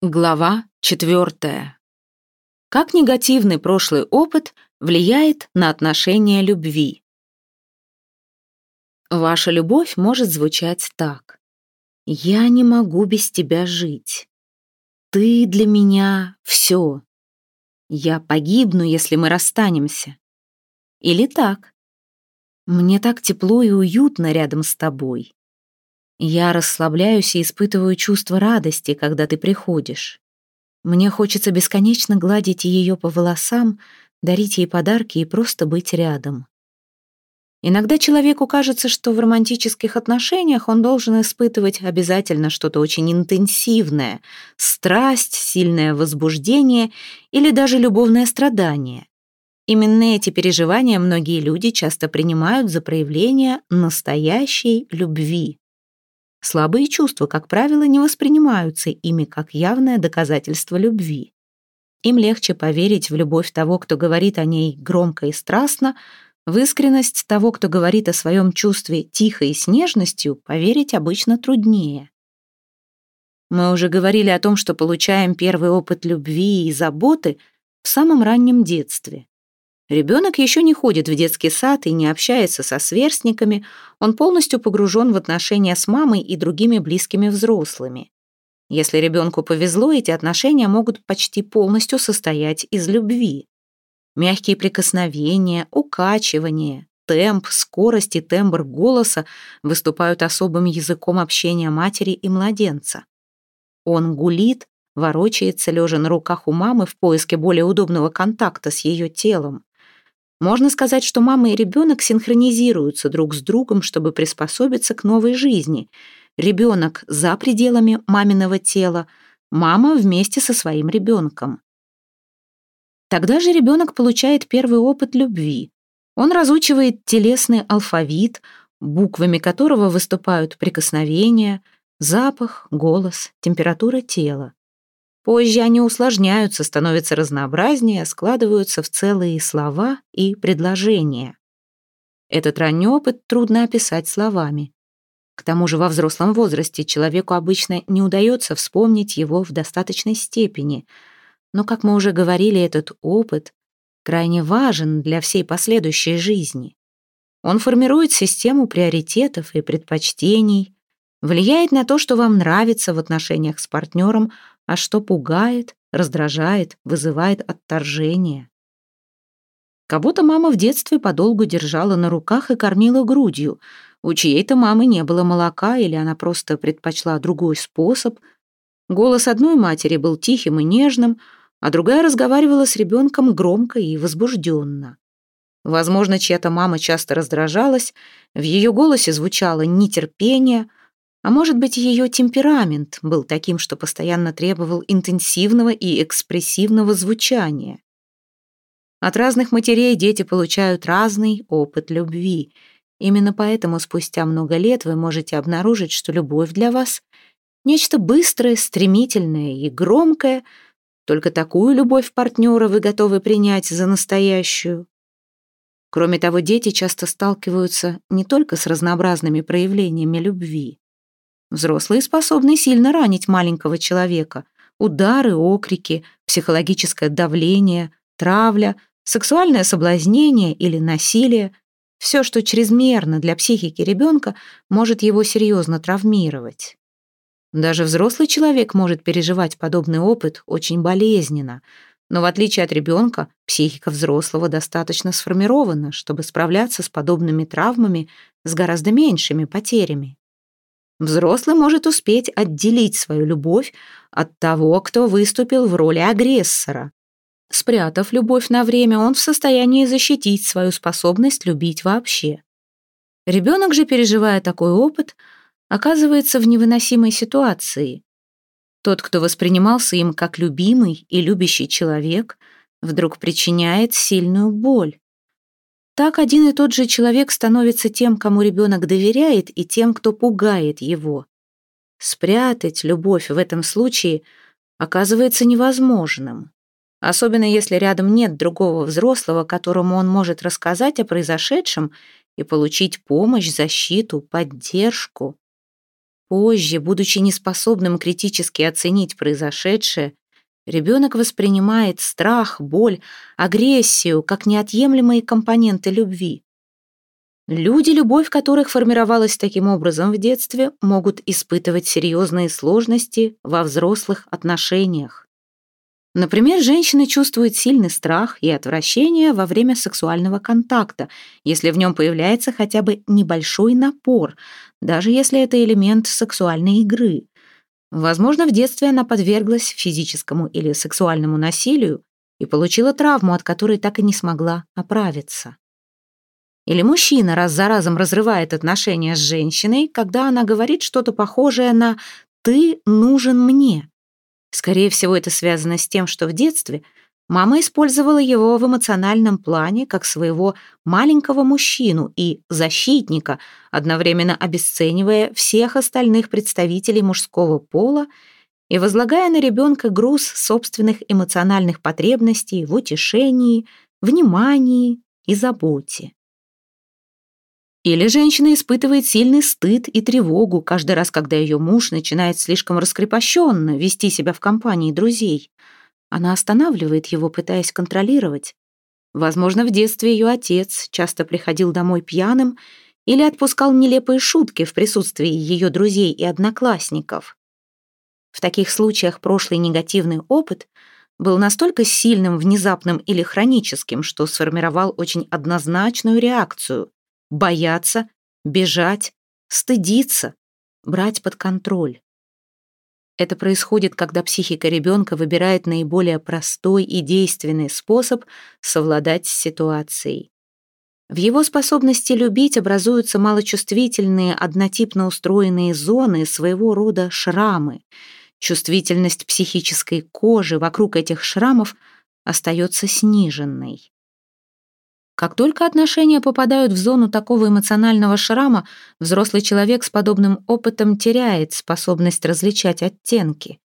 Глава четвертая. Как негативный прошлый опыт влияет на отношение любви? Ваша любовь может звучать так. «Я не могу без тебя жить. Ты для меня все. Я погибну, если мы расстанемся». Или так. «Мне так тепло и уютно рядом с тобой. Я расслабляюсь и испытываю чувство радости, когда ты приходишь. Мне хочется бесконечно гладить ее по волосам, дарить ей подарки и просто быть рядом. Иногда человеку кажется, что в романтических отношениях он должен испытывать обязательно что-то очень интенсивное, страсть, сильное возбуждение или даже любовное страдание. Именно эти переживания многие люди часто принимают за проявление настоящей любви. Слабые чувства, как правило, не воспринимаются ими как явное доказательство любви. Им легче поверить в любовь того, кто говорит о ней громко и страстно, в искренность того, кто говорит о своем чувстве тихо и с нежностью, поверить обычно труднее. Мы уже говорили о том, что получаем первый опыт любви и заботы в самом раннем детстве. Ребенок еще не ходит в детский сад и не общается со сверстниками, он полностью погружен в отношения с мамой и другими близкими взрослыми. Если ребенку повезло, эти отношения могут почти полностью состоять из любви. Мягкие прикосновения, укачивание, темп, скорость и тембр голоса выступают особым языком общения матери и младенца. Он гулит, ворочается, лежа на руках у мамы в поиске более удобного контакта с ее телом. Можно сказать, что мама и ребенок синхронизируются друг с другом, чтобы приспособиться к новой жизни. Ребенок за пределами маминого тела, мама вместе со своим ребенком. Тогда же ребенок получает первый опыт любви. Он разучивает телесный алфавит, буквами которого выступают прикосновения, запах, голос, температура тела. Позже они усложняются, становятся разнообразнее, складываются в целые слова и предложения. Этот ранний опыт трудно описать словами. К тому же во взрослом возрасте человеку обычно не удается вспомнить его в достаточной степени. Но, как мы уже говорили, этот опыт крайне важен для всей последующей жизни. Он формирует систему приоритетов и предпочтений, влияет на то, что вам нравится в отношениях с партнером, а что пугает, раздражает, вызывает отторжение. Кого-то мама в детстве подолгу держала на руках и кормила грудью. У чьей-то мамы не было молока или она просто предпочла другой способ. Голос одной матери был тихим и нежным, а другая разговаривала с ребенком громко и возбужденно. Возможно, чья-то мама часто раздражалась, в ее голосе звучало нетерпение, а может быть, ее темперамент был таким, что постоянно требовал интенсивного и экспрессивного звучания. От разных матерей дети получают разный опыт любви. Именно поэтому спустя много лет вы можете обнаружить, что любовь для вас — нечто быстрое, стремительное и громкое. Только такую любовь партнера вы готовы принять за настоящую. Кроме того, дети часто сталкиваются не только с разнообразными проявлениями любви. Взрослые способны сильно ранить маленького человека. Удары, окрики, психологическое давление, травля, сексуальное соблазнение или насилие – все, что чрезмерно для психики ребенка, может его серьезно травмировать. Даже взрослый человек может переживать подобный опыт очень болезненно, но в отличие от ребенка, психика взрослого достаточно сформирована, чтобы справляться с подобными травмами с гораздо меньшими потерями. Взрослый может успеть отделить свою любовь от того, кто выступил в роли агрессора. Спрятав любовь на время, он в состоянии защитить свою способность любить вообще. Ребенок же, переживая такой опыт, оказывается в невыносимой ситуации. Тот, кто воспринимался им как любимый и любящий человек, вдруг причиняет сильную боль. Так один и тот же человек становится тем, кому ребенок доверяет, и тем, кто пугает его. Спрятать любовь в этом случае оказывается невозможным. Особенно если рядом нет другого взрослого, которому он может рассказать о произошедшем и получить помощь, защиту, поддержку. Позже, будучи неспособным критически оценить произошедшее, ребенок воспринимает страх, боль, агрессию как неотъемлемые компоненты любви. Люди, любовь которых формировалась таким образом в детстве, могут испытывать серьезные сложности во взрослых отношениях. Например, женщина чувствует сильный страх и отвращение во время сексуального контакта, если в нем появляется хотя бы небольшой напор, даже если это элемент сексуальной игры. Возможно, в детстве она подверглась физическому или сексуальному насилию и получила травму, от которой так и не смогла оправиться. Или мужчина раз за разом разрывает отношения с женщиной, когда она говорит что-то похожее на «ты нужен мне». Скорее всего, это связано с тем, что в детстве мама использовала его в эмоциональном плане как своего маленького мужчину и защитника, одновременно обесценивая всех остальных представителей мужского пола и возлагая на ребенка груз собственных эмоциональных потребностей в утешении, внимании и заботе. Или женщина испытывает сильный стыд и тревогу каждый раз, когда ее муж начинает слишком раскрепощенно вести себя в компании друзей. Она останавливает его, пытаясь контролировать. Возможно, в детстве ее отец часто приходил домой пьяным или отпускал нелепые шутки в присутствии ее друзей и одноклассников. В таких случаях прошлый негативный опыт был настолько сильным, внезапным или хроническим, что сформировал очень однозначную реакцию бояться, бежать, стыдиться, брать под контроль. Это происходит, когда психика ребенка выбирает наиболее простой и действенный способ совладать с ситуацией. В его способности любить образуются малочувствительные, однотипно устроенные зоны, своего рода шрамы. Чувствительность психической кожи вокруг этих шрамов остается сниженной. Как только отношения попадают в зону такого эмоционального шрама, взрослый человек с подобным опытом теряет способность различать оттенки.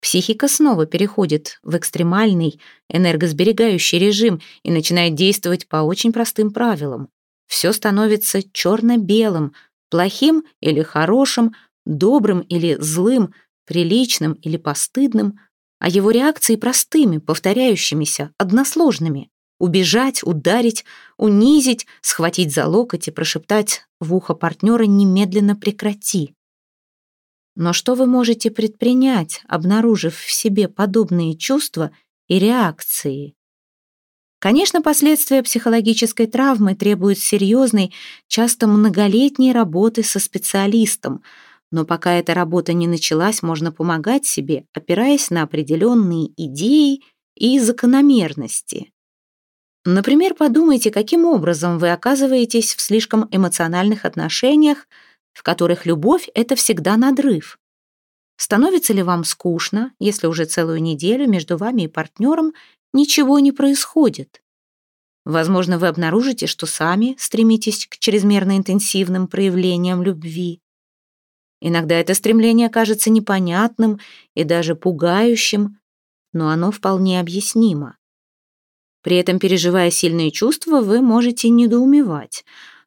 Психика снова переходит в экстремальный, энергосберегающий режим и начинает действовать по очень простым правилам. Все становится черно-белым, плохим или хорошим, добрым или злым, приличным или постыдным, а его реакции простыми, повторяющимися, односложными убежать, ударить, унизить, схватить за локоть и прошептать в ухо партнера «немедленно прекрати». Но что вы можете предпринять, обнаружив в себе подобные чувства и реакции? Конечно, последствия психологической травмы требуют серьезной, часто многолетней работы со специалистом, но пока эта работа не началась, можно помогать себе, опираясь на определенные идеи и закономерности. Например, подумайте, каким образом вы оказываетесь в слишком эмоциональных отношениях, в которых любовь — это всегда надрыв. Становится ли вам скучно, если уже целую неделю между вами и партнером ничего не происходит? Возможно, вы обнаружите, что сами стремитесь к чрезмерно интенсивным проявлениям любви. Иногда это стремление кажется непонятным и даже пугающим, но оно вполне объяснимо. При этом, переживая сильные чувства, вы можете недоумевать.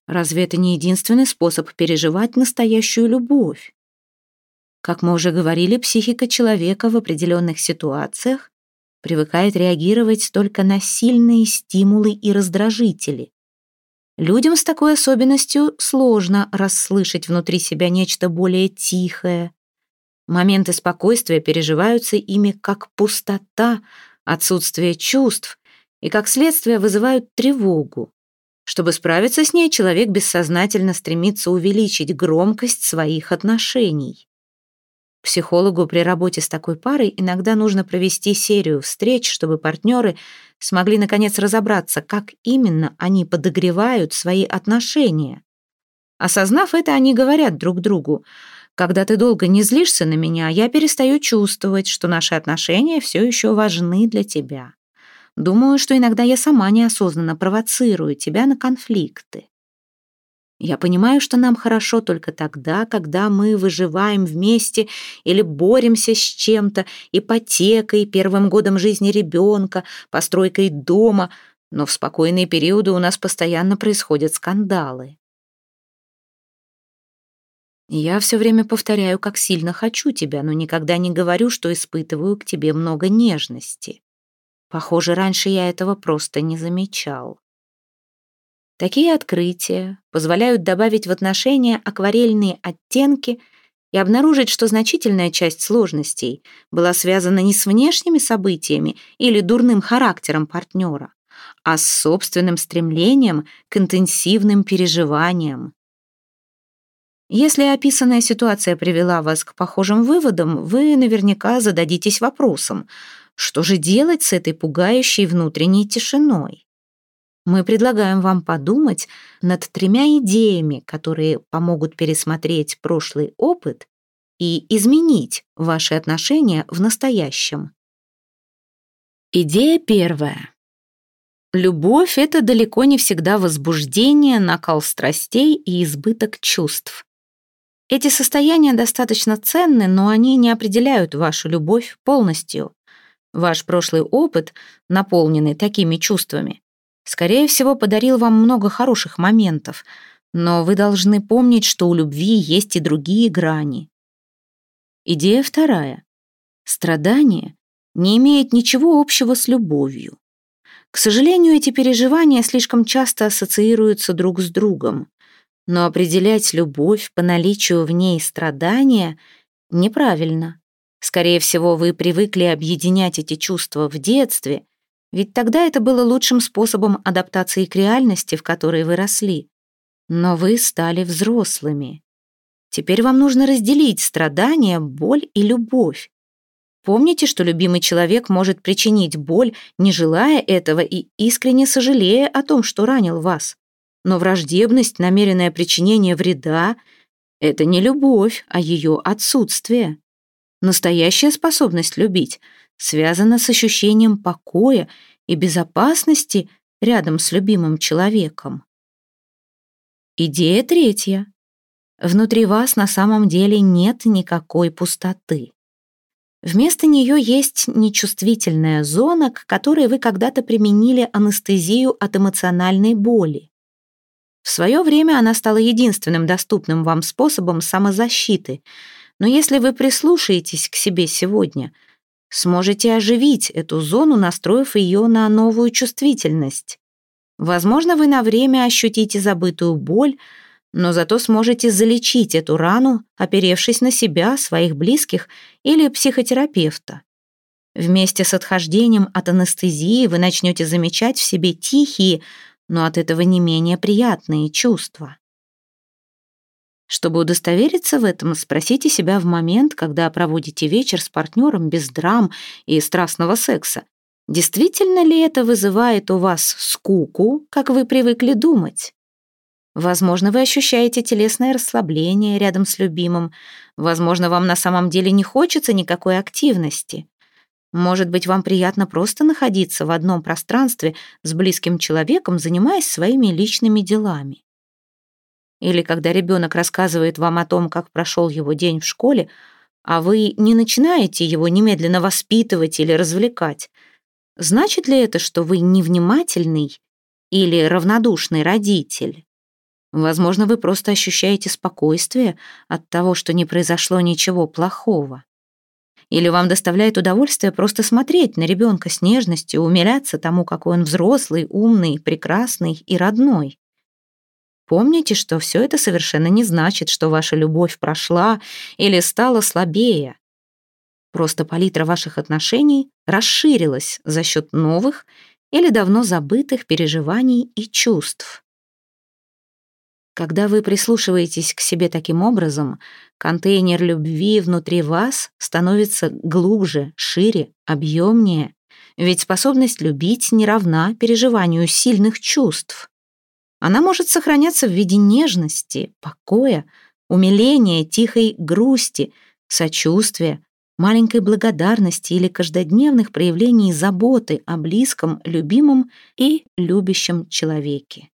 Разве это не единственный способ переживать настоящую любовь? Как мы уже говорили, психика человека в определенных ситуациях привыкает реагировать только на сильные стимулы и раздражители. Людям с такой особенностью сложно расслышать внутри себя нечто более тихое. Моменты спокойствия переживаются ими как пустота, отсутствие чувств и, как следствие, вызывают тревогу. Чтобы справиться с ней, человек бессознательно стремится увеличить громкость своих отношений. Психологу при работе с такой парой иногда нужно провести серию встреч, чтобы партнеры смогли наконец разобраться, как именно они подогревают свои отношения. Осознав это, они говорят друг другу, «Когда ты долго не злишься на меня, я перестаю чувствовать, что наши отношения все еще важны для тебя». Думаю, что иногда я сама неосознанно провоцирую тебя на конфликты. Я понимаю, что нам хорошо только тогда, когда мы выживаем вместе или боремся с чем-то, ипотекой, первым годом жизни ребенка, постройкой дома, но в спокойные периоды у нас постоянно происходят скандалы. Я все время повторяю, как сильно хочу тебя, но никогда не говорю, что испытываю к тебе много нежности. Похоже, раньше я этого просто не замечал. Такие открытия позволяют добавить в отношения акварельные оттенки и обнаружить, что значительная часть сложностей была связана не с внешними событиями или дурным характером партнера, а с собственным стремлением к интенсивным переживаниям. Если описанная ситуация привела вас к похожим выводам, вы наверняка зададитесь вопросом, что же делать с этой пугающей внутренней тишиной? Мы предлагаем вам подумать над тремя идеями, которые помогут пересмотреть прошлый опыт и изменить ваши отношения в настоящем. Идея первая. Любовь — это далеко не всегда возбуждение, накал страстей и избыток чувств. Эти состояния достаточно ценны, но они не определяют вашу любовь полностью. Ваш прошлый опыт, наполненный такими чувствами, скорее всего, подарил вам много хороших моментов, но вы должны помнить, что у любви есть и другие грани. Идея вторая. Страдание не имеет ничего общего с любовью. К сожалению, эти переживания слишком часто ассоциируются друг с другом. Но определять любовь по наличию в ней страдания неправильно. Скорее всего, вы привыкли объединять эти чувства в детстве, ведь тогда это было лучшим способом адаптации к реальности, в которой вы росли. Но вы стали взрослыми. Теперь вам нужно разделить страдания, боль и любовь. Помните, что любимый человек может причинить боль, не желая этого и искренне сожалея о том, что ранил вас. Но враждебность, намеренное причинение вреда — это не любовь, а ее отсутствие. Настоящая способность любить связана с ощущением покоя и безопасности рядом с любимым человеком. Идея третья. Внутри вас на самом деле нет никакой пустоты. Вместо нее есть нечувствительная зона, к которой вы когда-то применили анестезию от эмоциональной боли. В свое время она стала единственным доступным вам способом самозащиты, но если вы прислушаетесь к себе сегодня, сможете оживить эту зону, настроив ее на новую чувствительность. Возможно, вы на время ощутите забытую боль, но зато сможете залечить эту рану, оперевшись на себя, своих близких или психотерапевта. Вместе с отхождением от анестезии вы начнете замечать в себе тихие, но от этого не менее приятные чувства. Чтобы удостовериться в этом, спросите себя в момент, когда проводите вечер с партнером без драм и страстного секса. Действительно ли это вызывает у вас скуку, как вы привыкли думать? Возможно, вы ощущаете телесное расслабление рядом с любимым. Возможно, вам на самом деле не хочется никакой активности. Может быть, вам приятно просто находиться в одном пространстве с близким человеком, занимаясь своими личными делами. Или когда ребенок рассказывает вам о том, как прошел его день в школе, а вы не начинаете его немедленно воспитывать или развлекать. Значит ли это, что вы невнимательный или равнодушный родитель? Возможно, вы просто ощущаете спокойствие от того, что не произошло ничего плохого. Или вам доставляет удовольствие просто смотреть на ребенка с нежностью, умиляться тому, какой он взрослый, умный, прекрасный и родной. Помните, что все это совершенно не значит, что ваша любовь прошла или стала слабее. Просто палитра ваших отношений расширилась за счет новых или давно забытых переживаний и чувств. Когда вы прислушиваетесь к себе таким образом, контейнер любви внутри вас становится глубже, шире, объемнее. Ведь способность любить не равна переживанию сильных чувств. Она может сохраняться в виде нежности, покоя, умиления, тихой грусти, сочувствия, маленькой благодарности или каждодневных проявлений заботы о близком, любимом и любящем человеке.